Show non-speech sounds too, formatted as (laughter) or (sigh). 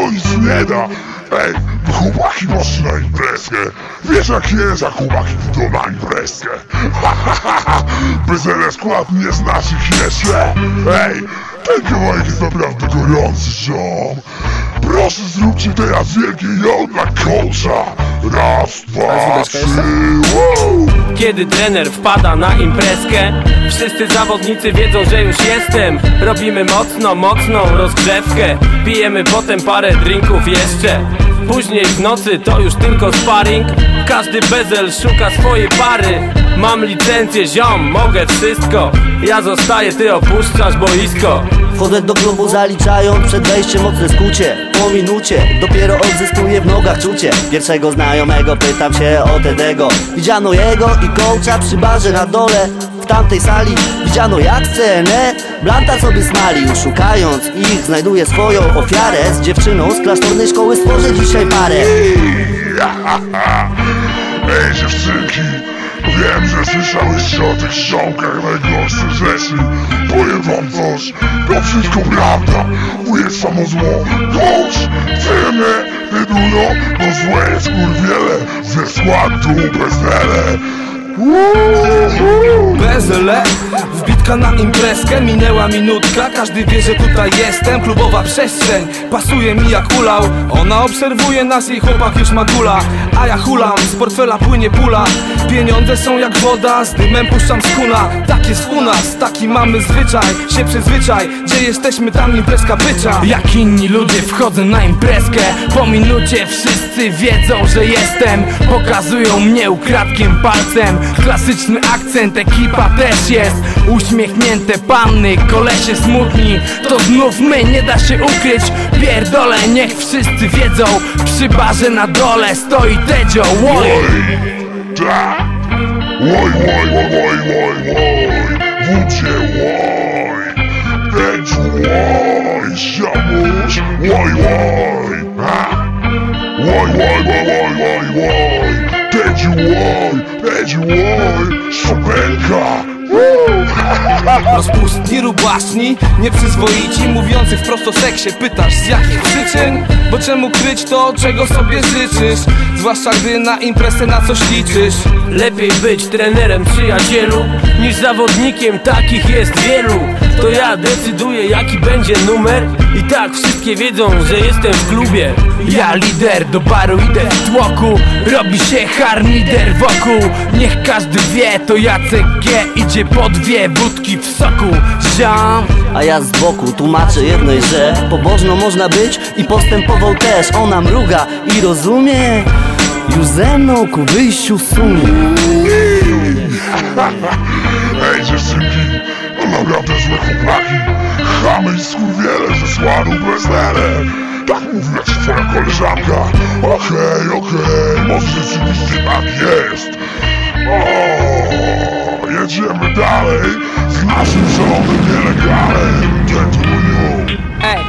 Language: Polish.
to nic nie da Ej, chłopaki poszli na imprezkę. Wiesz jak jest, jak chłopaki idą na imprezkę. Ha, ha, ha, ha. Skład nie z naszych jeszcze Ej, ten kawałek jest naprawdę gorący, ziom Proszę zróbcie teraz wielkie jo dla coacha Raz, dwa, trzy, wow! Kiedy trener wpada na imprezkę Wszyscy zawodnicy wiedzą, że już jestem. Robimy mocno, mocną rozgrzewkę. Pijemy potem parę drinków jeszcze. Później w nocy to już tylko sparring. Każdy bezel szuka swojej pary. Mam licencję, ziom, mogę wszystko. Ja zostaję, ty opuszczasz boisko Wchodzę do klubu zaliczając przed wejściem mocne skucie. Po minucie dopiero odzyskuję w nogach czucie. Pierwszego znajomego pytam się o Tedego. Widziano jego i coacha przy barze na dole. W tamtej sali widziano jak scenę Blanta sobie smalił szukając ich Znajduje swoją ofiarę. Z dziewczyną z klasztornej szkoły stworzę dzisiaj parę. Ej dziewczynki, wiem, że słyszałyście o tych ściągach najgorsze rzeczy? Powiem wam coś, to wszystko prawda. Wujek samo zło, coach, wiemy, jedyno, no złe jest kurwiele Ze składu bezele Bezle, wbitka na imprezkę Minęła minutka, każdy wie, że tutaj jestem Klubowa przestrzeń, pasuje mi jak ulał. Ona obserwuje nas, jej chłopak już ma gula A ja hulam, z portfela płynie pula. Pieniądze są jak woda, z dymem puszczam skuna. Tak jest u nas, taki mamy zwyczaj Się przyzwyczaj, gdzie jesteśmy tam imprezka bycza Jak inni ludzie wchodzę na imprezkę Po minucie wszyscy wiedzą, że jestem. Pokazują mnie ukradkiem palcem Klasyczny akcent, ekipa też jest Uśmiechnięte panny, kolesie smutni To znów my, nie da się ukryć Pierdolę, niech wszyscy wiedzą Przy barze na dole stoi Tedzio, łoj Oj, tak Oj, oj, oj, oj, oj, oj Wódzie, oj Teczu, oj Siamuś, oj, oj ha? Oj, oj, oj, oj, oj, you are, as you are, Sabenka. Rozpustni, rubaszni, nieprzyzwoici Mówiący wprost o seksie. Pytasz z jakich przyczyn? Bo czemu kryć to, czego sobie życzysz? Zwłaszcza gdy na imprezę na coś liczysz. Lepiej być trenerem przyjacielu Niż zawodnikiem, takich jest wielu. To ja decyduję jaki będzie numer. I tak wszystkie wiedzą, że jestem w klubie. Ja lider, do baru idę w tłoku. Robi się harmider wokół. Niech każdy wie, to Jacek G Idzie po dwie wódki w A ja z boku tłumaczę jednej, że Pobożną można być i postępował też. Ona mruga i rozumie. Już ze mną ku wyjściu sumie. (laughs) Ej dziewczynki, no naprawdę złe chłopaki. Chamy i skurwiele ze składu bezele Tak mówiła ci twoja koleżanka. Okej, okej, może rzeczywiście tak jest Dolly, smash yourself again and get. Hey.